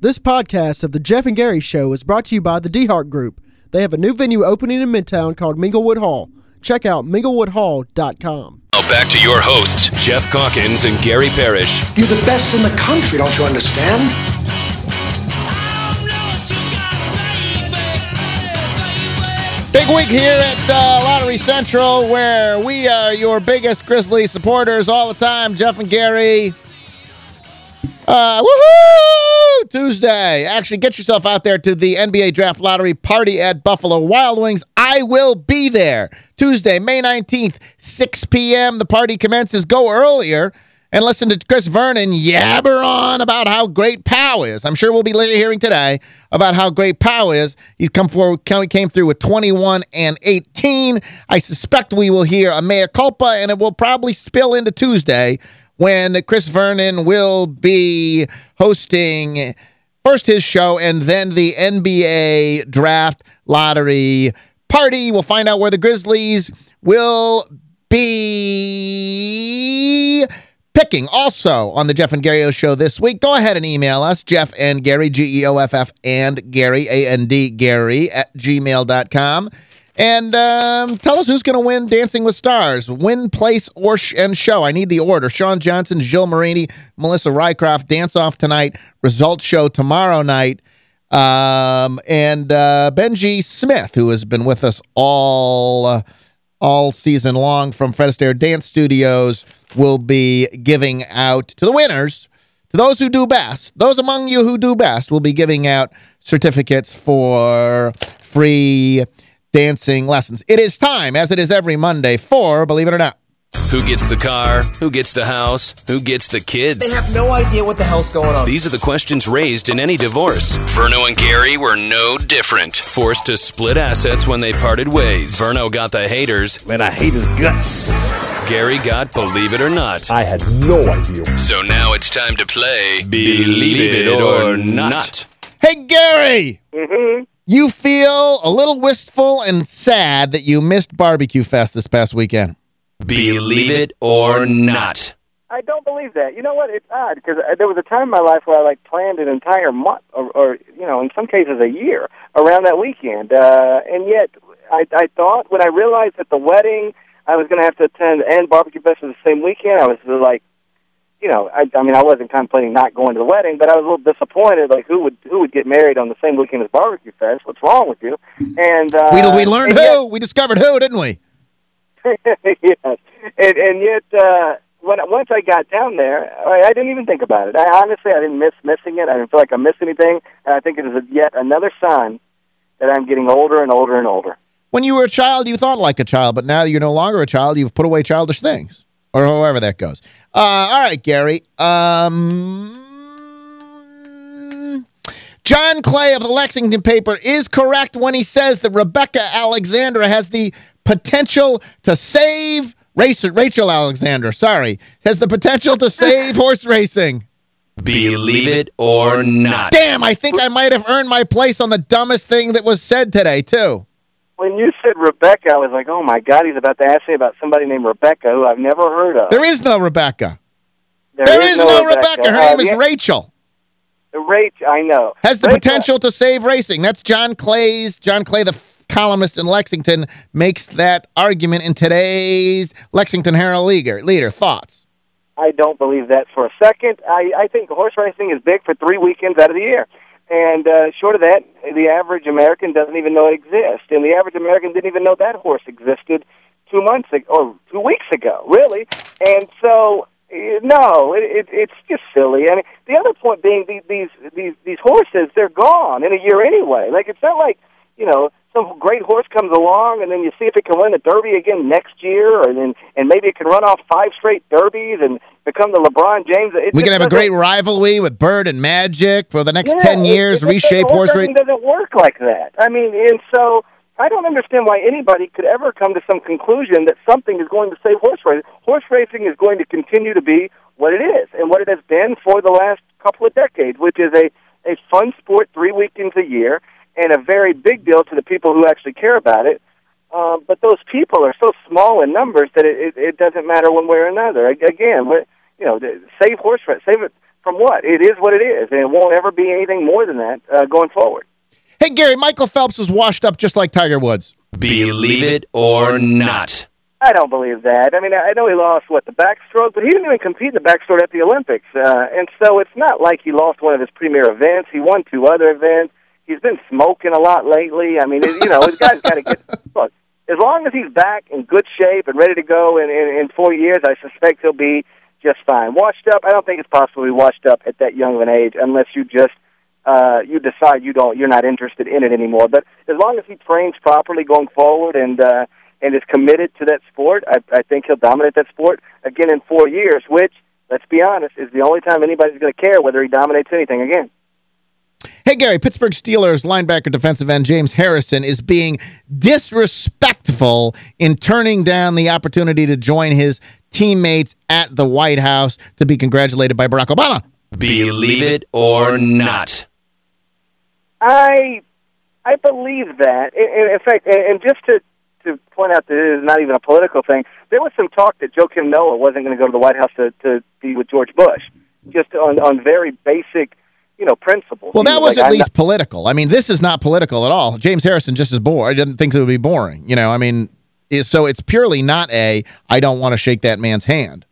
This podcast of The Geoff and Gary Show is brought to you by the DeHart Group. They have a new venue opening in Midtown called Minglewood Hall. Check out minglewoodhall.com. Now back to your hosts, Geoff Calkins and Gary Parrish. You're the best in the country, don't you understand? Big week here at uh, Lottery Central where we are your biggest Grizzly supporters all the time. Geoff and Gary. Uh, woohoo! Tuesday. Actually, get yourself out there to the NBA Draft Lottery party at Buffalo Wild Wings. I will be there. Tuesday, May 19th, 6 p.m. The party commences. Go earlier and listen to Chris Vernon yabber on about how great Pau is. I'm sure we'll be hearing today about how great Pau is. He's come forward, came through with 21 and 18. I suspect we will hear a mea culpa, and it will probably spill into Tuesday when Chris Vernon will be hosting first his show and then the NBA Draft Lottery Party. We'll find out where the Grizzlies will be picking. Also on the Geoff and Gary O show this week, go ahead and email us, Geoff and Gary, G-E-O-F-F and Gary, A-N-D, Gary at gmail.com. And um, tell us who's going to win Dancing with Stars. Win, place, or sh and show. I need the order. Shawn Johnson, Gilles Marini, Melissa Rycroft, Dance Off tonight. Results show tomorrow night. Um, and uh, Benji Smith, who has been with us all uh, all season long from Fred Astaire Dance Studios, will be giving out to the winners, to those who do best, those among you who do best, will be giving out certificates for free dancing lessons. It is time, as it is every Monday, for, believe it or not, Who gets the car? Who gets the house? Who gets the kids? They have no idea what the hell's going on. These are the questions raised in any divorce. Verno and Gary were no different. Forced to split assets when they parted ways. Verno got the haters. Man, I hate his guts. Gary got Believe It or Not. I had no idea. So now it's time to play Believe It or Not. Hey, Gary! Mm-hmm. You feel a little wistful and sad that you missed Barbecue Fest this past weekend. Believe It or Not. I don't believe that. You know what? It's odd because there was a time in my life where I like planned an entire month, or, or you know, in some cases a year around that weekend. Uh, and yet, I, I thought when I realized that the wedding I was going to have to attend and barbecue fest was the same weekend, I was like, you know, I, I mean, I wasn't contemplating not going to the wedding, but I was a little disappointed. Like, who would who would get married on the same weekend as barbecue fest? What's wrong with you? And uh, We, we learned who. yet- we discovered who, didn't we? yes, and and yet uh, when once I got down there, I, I didn't even think about it. I honestly I didn't miss missing it. I didn't feel like I missed anything, and I think it is a, yet another sign that I'm getting older and older and older. When you were a child, you thought like a child, but now you're no longer a child. You've put away childish things, or however that goes. Uh, all right, Gary. Um, John Clay of the Lexington paper is correct when he says that Rebecca Alexander has the potential to save race Rachel Alexandra. Sorry, has the potential to save horse racing. Believe It or Not. Damn, I think I might have earned my place on the dumbest thing that was said today, too. When you said Rebecca, I was like, oh my God, he's about to ask me about somebody named Rebecca who I've never heard of. There is no Rebecca. There there is, no Rebecca. Her Uh, name is yeah, Rachel. Rach, I know. Has the Rachel- potential to save racing. That's John Clay's, John Clay, the columnist in Lexington, makes that argument in today's Lexington Herald leader. leader. Thoughts? I don't believe that for a second. I, I think horse racing is big for three weekends out of the year. And uh, short of that, the average American doesn't even know it exists. And the average American didn't even know that horse existed two months ago, or two weeks ago, really. And so, eh, no, it, it, it's just silly. I mean, the other point being these, these these these horses, they're gone in a year anyway. Like it's not like you know some great horse comes along and then you see if it can win the Derby again next year, and then and maybe it can run off five straight Derbies and become the LeBron James. It We can have a great rivalry with Bird and Magic for the next yeah, 10 years, it, reshape horse racing racing. doesn't work like that. I mean, and so I don't understand why anybody could ever come to some conclusion that something is going to save horse racing. Horse racing is going to continue to be what it is and what it has been for the last couple of decades, which is a a fun sport three weekends a year and a very big deal to the people who actually care about it. Um, but those people are so small in numbers that it, it, it doesn't matter one way or another. Again, what- you know, save horse ra- save it, from what? It is what it is, and it won't ever be anything more than that uh, going forward. Hey, Gary, Michael Phelps was washed up just like Tiger Woods. Believe it or not. I don't believe that. I mean, I know he lost what the backstroke, but he didn't even compete in the backstroke at the Olympics, uh, and so it's not like he lost one of his premier events. He won two other events. He's been smoking a lot lately. I mean, it, you know, his guy's got to get look. As long as he's back in good shape and ready to go in, in in four years, I suspect he'll be just fine. Washed up, I don't think it's possible to be washed up at that young of an age unless you just uh, you decide you don't you're not interested in it anymore. But as long as he trains properly going forward and uh, and is committed to that sport, I, I think he'll dominate that sport again in four years. Which, let's be honest, is the only time anybody's going to care whether he dominates anything again. Hey, Gary, Pittsburgh Steelers linebacker defensive end James Harrison is being disrespectful in turning down the opportunity to join his teammates at the White House to be congratulated by Barack Obama. Believe it or not. I I believe that. In, in fact, and just to to point out that it is not even a political thing, there was some talk that Joakim Noah wasn't going to go to the White House to, to be with George Bush, just on on very basic, you know, principles. Well, that was, like, at least political. I mean, this is not political at all. James Harrison just is bored. I didn't think it would be boring. You know, I mean, is so it's purely not a, I don't want to shake that man's hand.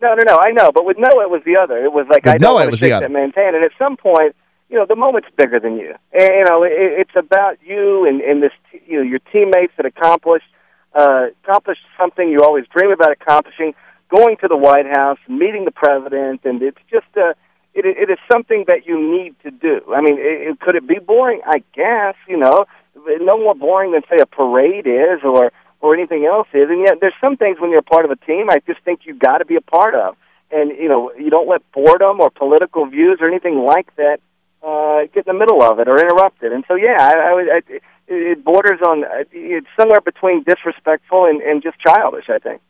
No, no, no, I know. But with Noah, it was the other. It was like, with I don't Noah, want to shake that man's hand. And at some point, you know, the moment's bigger than you. And, you know, it, it's about you and, and this, you know, your teammates that accomplished, uh, accomplished something you always dream about accomplishing, going to the White House, meeting the president, and it's just, uh, it, it is something that you need to do. I mean, it, it, could it be boring? I guess, you know, no more boring than, say, a parade is or, or anything else is. And yet, there's some things when you're a part of a team I just think you've got to be a part of. And, you know, you don't let boredom or political views or anything like that uh, get in the middle of it or interrupt it. And so, yeah, I, I, I, it, it borders on it's somewhere between disrespectful and, and just childish. I think.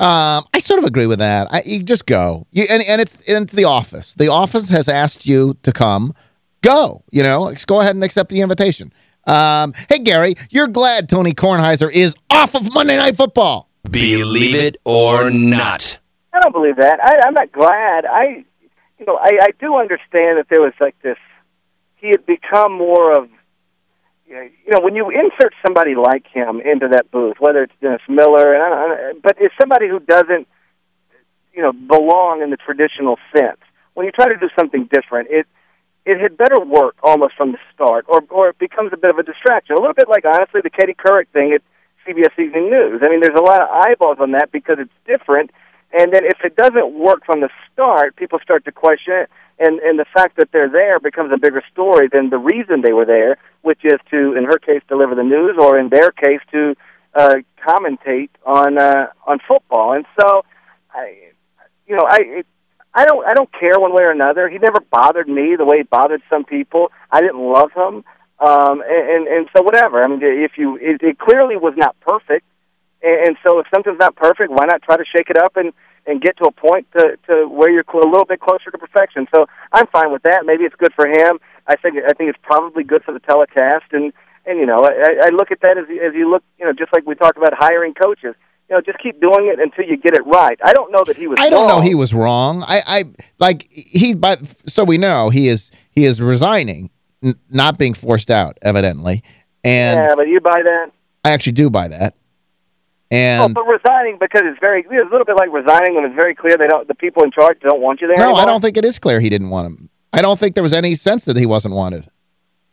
Um, I sort of agree with that. I, you just go, you, and and it's into the office. The office has asked you to come. Go, you know, go ahead and accept the invitation. Um, hey, Gary, you're glad Tony Kornheiser is off of Monday Night Football. Believe it or not. I don't believe that. I, I'm not glad. I you know, I, I do understand that there was like this. He had become more of, you know, when you insert somebody like him into that booth, whether it's Dennis Miller, and I don't, but it's somebody who doesn't, you know, belong in the traditional sense. When you try to do something different, it it had better work almost from the start, or or it becomes a bit of a distraction. A little bit like honestly the Katie Couric thing at CBS Evening News. I mean, there's a lot of eyeballs on that because it's different and then if it doesn't work from the start, people start to question it, and and the fact that they're there becomes a bigger story than the reason they were there, which is to, in her case, deliver the news, or in their case, to uh, commentate on uh, on football. And so, I, you know, I. It, I don't. I don't care one way or another. He never bothered me the way he bothered some people. I didn't love him, um, and, and and so whatever. I mean, if you, it, it clearly was not perfect, and, and so if something's not perfect, why not try to shake it up and and get to a point to to where you're a little bit closer to perfection. So I'm fine with that. Maybe it's good for him. I think I think it's probably good for the telecast. And and you know I, I look at that as as you look you know just like we talked about hiring coaches. You know, just keep doing it until you get it right. I don't know that he was. I don't know he was wrong. I, I like he, but so we know he is he is resigning, n- not being forced out, evidently. And yeah, but you buy that? I actually do buy that. And well, but resigning because it's very it's a little bit like resigning when it's very clear they don't the people in charge don't want you there. No, anymore. I don't think it is clear he didn't want him. I don't think there was any sense that he wasn't wanted.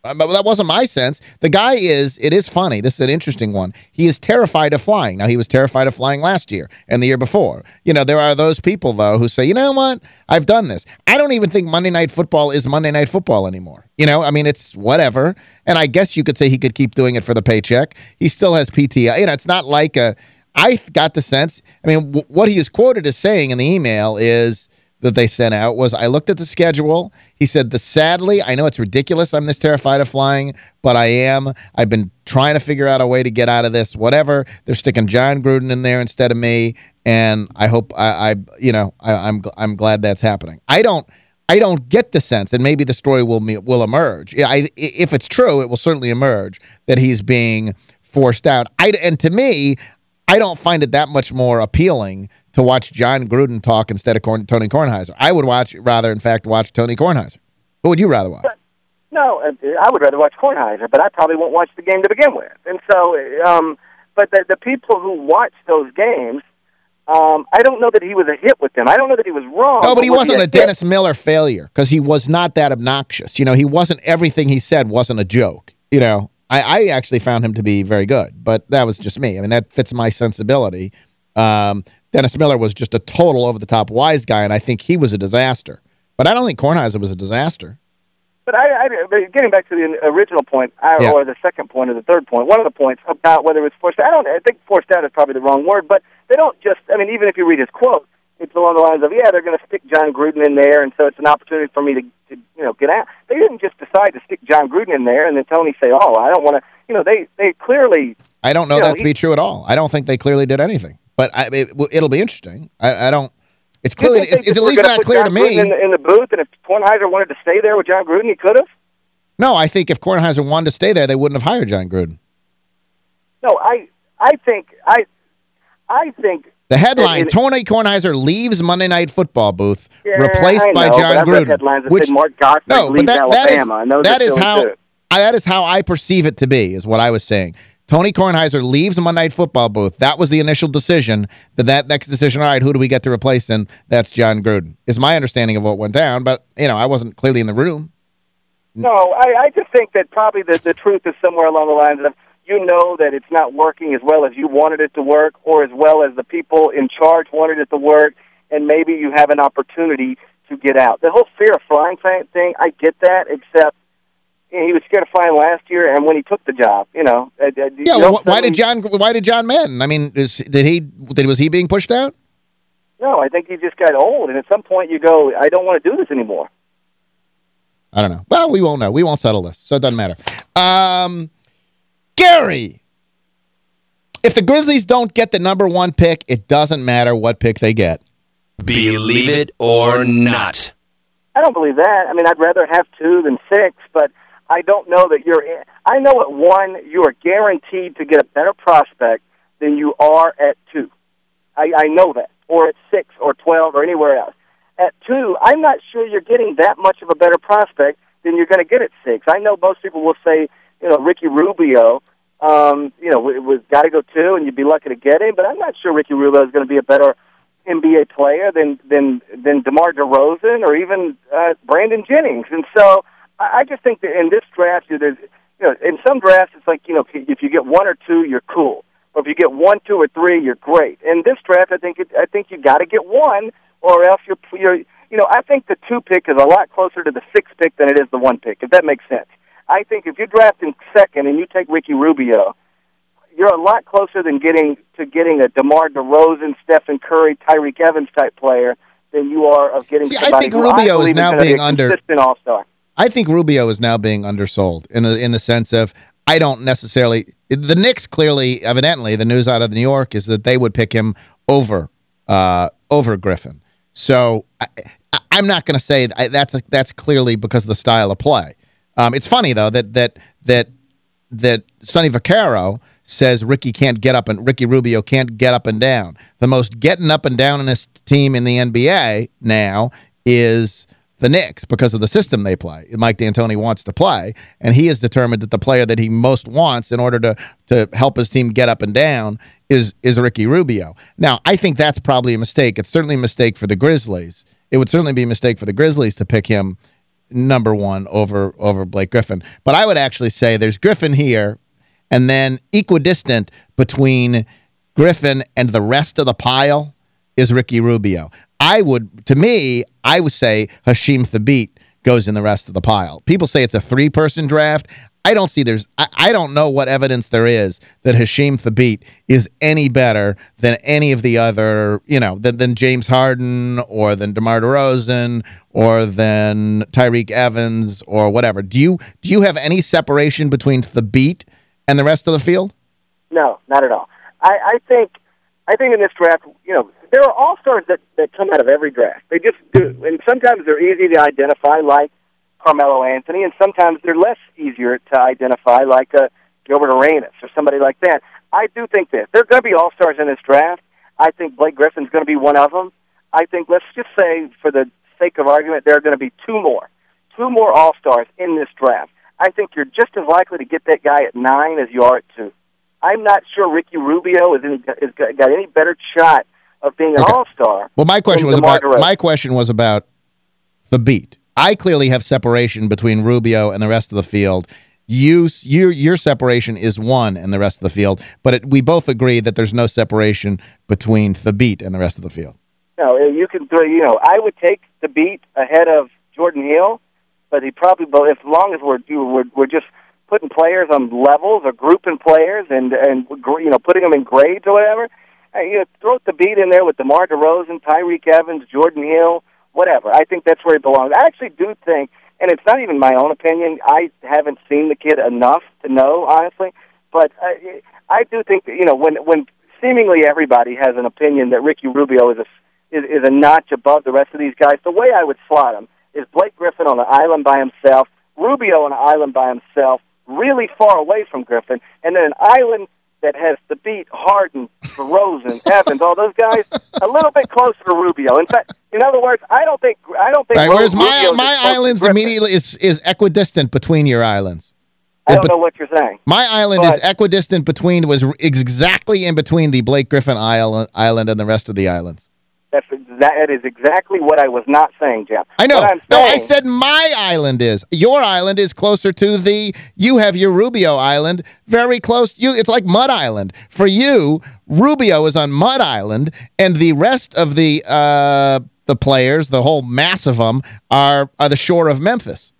Uh, but that wasn't my sense. The guy is, it is funny. This is an interesting one. He is terrified of flying. Now, he was terrified of flying last year and the year before. You know, there are those people, though, who say, you know what? I've done this. I don't even think Monday Night Football is Monday Night Football anymore. You know, I mean, it's whatever. And I guess you could say he could keep doing it for the paycheck. He still has PTI. You know, it's not like a I got the sense, I mean, what he is quoted as saying in the email is that they sent out was, I looked at the schedule. He said, the sadly, I know it's ridiculous I'm this terrified of flying, but I am. I've been trying to figure out a way to get out of this, whatever. They're sticking Jon Gruden in there instead of me, and I hope, I, I you know, I, I'm, I'm glad that's happening. I don't... I don't get the sense, and maybe the story will will emerge. I, if it's true, it will certainly emerge that he's being forced out. I, and to me, I don't find it that much more appealing to watch Jon Gruden talk instead of Corn Tony Kornheiser. I would watch rather, in fact, watch Tony Kornheiser. Who would you rather watch? But, no, uh, I would rather watch Kornheiser, but I probably won't watch the game to begin with. And so, um, but the, the people who watch those games, um, I don't know that he was a hit with them. I don't know that he was wrong. No, but, but he wasn't he a Dennis hit? Miller failure because he was not that obnoxious. You know, he wasn't, everything he said wasn't a joke. You know, I, I actually found him to be very good, but that was just me. I mean, that fits my sensibility. Um, Dennis Miller was just a total over-the-top wise guy, and I think he was a disaster. But I don't think Kornheiser was a disaster. But I, I getting back to the original point, I, yeah. or the second point or the third point, one of the points about whether it's forced. I don't. I think forced out is probably the wrong word, but they don't just. I mean, even if you read his quote, it's along the lines of, yeah, they're going to stick Jon Gruden in there, and so it's an opportunity for me to, to, you know, get out. They didn't just decide to stick Jon Gruden in there, and then Tony say, oh, I don't want to. You know, they they clearly. I don't know, know that to be true at all. I don't think they clearly did anything, but I, it, will be interesting. I, I don't. It's clearly it's, it's at least not clear Jon to me. In the, in the booth, and if Kornheiser wanted to stay there with Jon Gruden, he could have. No, I think if Kornheiser wanted to stay there, they wouldn't have hired Jon Gruden. No, I I think I I think the headline: and, Tony Kornheiser leaves Monday Night Football booth, yeah, replaced know, by Jon Gruden. which, Mark Gottfried no, leaves that, Alabama. That is, that is how I, that is how I perceive it to be. Is what I was saying. Tony Kornheiser leaves Monday Night Football booth. That was the initial decision. That that next decision, all right, who do we get to replace him? That's Jon Gruden. Is my understanding of what went down, but you know, I wasn't clearly in the room. No, I, I just think that probably the, the truth is somewhere along the lines of you know that it's not working as well as you wanted it to work or as well as the people in charge wanted it to work, and maybe you have an opportunity to get out. The whole fear of flying thing, I get that, except you know, he was scared of flying last year, and when he took the job, you know. Uh, uh, yeah, you well, why did John? Why did John Madden? I mean, is, did he? Did was he being pushed out? No, I think he just got old, and at some point you go, I don't want to do this anymore. I don't know. Well, we won't know. We won't settle this, so it doesn't matter. Um, Gary, if the Grizzlies don't get the number one pick, it doesn't matter what pick they get. Believe it or not. I don't believe that. I mean, I'd rather have two than six, but I don't know that you're in. I know at one, you are guaranteed to get a better prospect than you are at two. I, I know that. Or at six or 12 or anywhere else. At two, I'm not sure you're getting that much of a better prospect than you're going to get at six. I know most people will say, you know, Ricky Rubio, um, you know, it was got to go two, and you'd be lucky to get him. But I'm not sure Ricky Rubio is going to be a better NBA player than than than DeMar DeRozan or even uh, Brandon Jennings. And so I, I just think that in this draft, there's you know, in some drafts it's like you know, if you get one or two, you're cool. Or if you get one, two, or three, you're great. In this draft, I think it, I think you got to get one or else you're, you're, you know, I think the two pick is a lot closer to the six pick than it is the one pick, if that makes sense. I think if you draft in second and you take Ricky Rubio, you're a lot closer than getting to getting a DeMar DeRozan, Stephen Curry, Tyreke Evans type player than you are of getting See, I think Rubio I is now being under all-star. I think Rubio is now being undersold in the in the sense of I don't necessarily the Knicks clearly evidently the news out of New York is that they would pick him over uh, over Griffin. So I, am not going to say that's a, that's clearly because of the style of play. Um, it's funny though that that that that Sonny Vaccaro says Ricky can't get up and Ricky Rubio can't get up and down. The most getting up and down in this team in the NBA now is the Knicks because of the system they play. Mike D'Antoni wants to play, and he has determined that the player that he most wants in order to to help his team get up and down is is Ricky Rubio. Now, I think that's probably a mistake. It's certainly a mistake for the Grizzlies. It would certainly be a mistake for the Grizzlies to pick him number one over over Blake Griffin. But I would actually say there's Griffin here, and then equidistant between Griffin and the rest of the pile is Ricky Rubio. I would, to me, I would say Hasheem Thabeet goes in the rest of the pile. People say it's a three-person draft. I don't see there's, I, I, don't know what evidence there is that Hasheem Thabeet is any better than any of the other, you know, than, than James Harden or than DeMar DeRozan or than Tyreke Evans or whatever. Do you, do you have any separation between Thabeet and the rest of the field? No, not at all. I, I think, I think in this draft, you know, there are all stars that that come out of every draft. They just do, and sometimes they're easy to identify, like Carmelo Anthony, and sometimes they're less easier to identify, like a uh, Gilbert Arenas or somebody like that. I do think this. There are going to be all-stars in this draft. I think Blake Griffin's going to be one of them. I think, let's just say, for the sake of argument, there are going to be two more. Two more all-stars in this draft. I think you're just as likely to get that guy at nine as you are at two. I'm not sure Ricky Rubio is, in, is got any better shot of being an okay. all-star. Well, my question was about my question was about Thabeet. I clearly have separation between Rubio and the rest of the field. You, your, your separation is one and the rest of the field, but it, we both agree that there's no separation between Thabeet and the rest of the field. No, eh, you can, you know, I would take Thabeet ahead of Jordan Hill, but he probably, as long as we're, we're, we're just putting players on levels or grouping players and, and you know, putting them in grades or whatever, eh, you know, throw beat in there with DeMar DeRozan, Tyreke Evans, Jordan Hill, whatever. I think that's where he belongs. I actually do think and it's not even my own opinion. I haven't seen the kid enough to know, honestly. But I, I do think that you know when when seemingly everybody has an opinion that Ricky Rubio is a is, is a notch above the rest of these guys. The way I would slot him is Blake Griffin on an island by himself, Rubio on an island by himself, really far away from Griffin, and then an island that has Thabeet Harden, Rosen, Evans, all those guys, a little bit closer to Rubio. In fact, in other words, I don't think I don't think. Right, whereas my my islands immediately is is equidistant between your islands. I don't know what you're saying. My island but, is equidistant between was exactly in between the Blake Griffin island island and the rest of the islands. That's exactly what I was not saying, Geoff. I know. no, I said my island is. Your island is closer to the. You have your Rubio Island very close. You, it's like Mud Island for you. Rubio is on Mud Island, and the rest of the uh, the players, the whole mass of them, are are the shore of Memphis.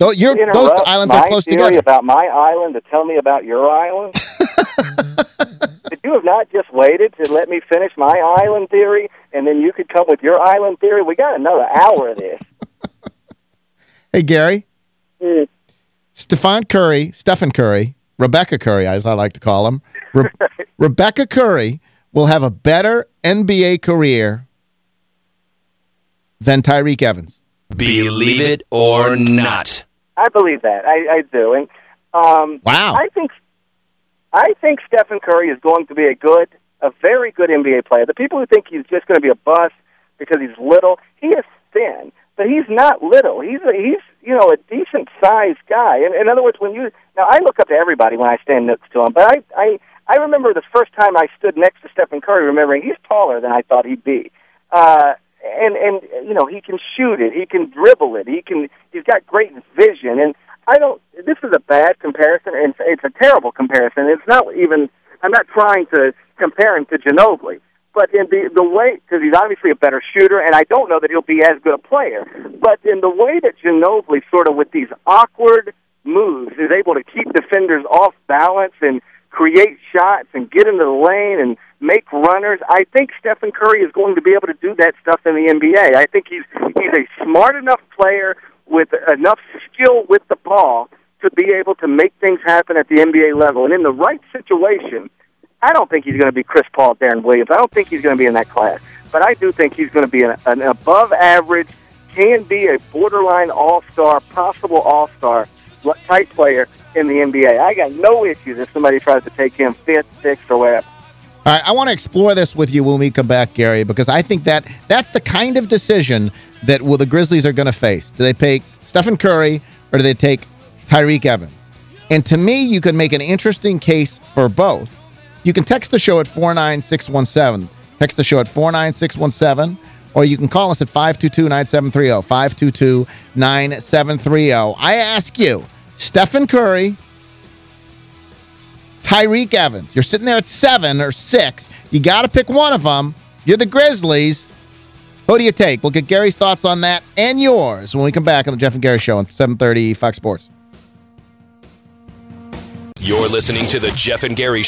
So those islands are close together. about my island to tell me about your island. Could you have not just waited to let me finish my island theory, and then you could come with your island theory? We got another hour of this. hey, Gary. Mm. Stephen Curry, Stephen Curry, Rebecca Curry, as I like to call him. Re Rebecca Curry will have a better NBA career than Tyreke Evans. Believe it or not. I believe that. I, I do. And um, wow. I think I think Stephen Curry is going to be a good, a very good NBA player. The people who think he's just going to be a bust because he's little, he is thin, but he's not little. He's a, he's you know a decent sized guy. In, in other words, when you now I look up to everybody when I stand next to him, but I I I remember the first time I stood next to Stephen Curry, remembering he's taller than I thought he'd be. Uh, and and you know he can shoot it, he can dribble it, he can he's got great vision, and I don't. This is a bad comparison, and it's a terrible comparison. It's not even. I'm not trying to compare him to Ginobili, but in the the way because he's obviously a better shooter, and I don't know that he'll be as good a player. But in the way that Ginobili sort of with these awkward moves is able to keep defenders off balance and create shots and get into the lane and make runners. I think Stephen Curry is going to be able to do that stuff in the NBA. I think he's he's a smart enough player with enough skill with the ball to be able to make things happen at the NBA level. And in the right situation, I don't think he's going to be Chris Paul, Deron Williams. I don't think he's going to be in that class. But I do think he's going to be an, an above average, can be a borderline all star, possible all star type player in the NBA. I got no issues if somebody tries to take him fifth, sixth, or whatever. All right, I want to explore this with you when we come back, Gary, because I think that that's the kind of decision that well, the Grizzlies are going to face. Do they take Stephen Curry or do they take Tyreke Evans? And to me, you can make an interesting case for both. You can text the show at 49617. Text the show at 49617, or you can call us at 522-9730, 522-9730. I ask you, Stephen Curry Tyreke Evans. You're sitting there at seven or six. You got to pick one of them. You're the Grizzlies. Who do you take? We'll get Gary's thoughts on that and yours when we come back on the Geoff and Gary Show on 730 Fox Sports. You're listening to the Geoff and Gary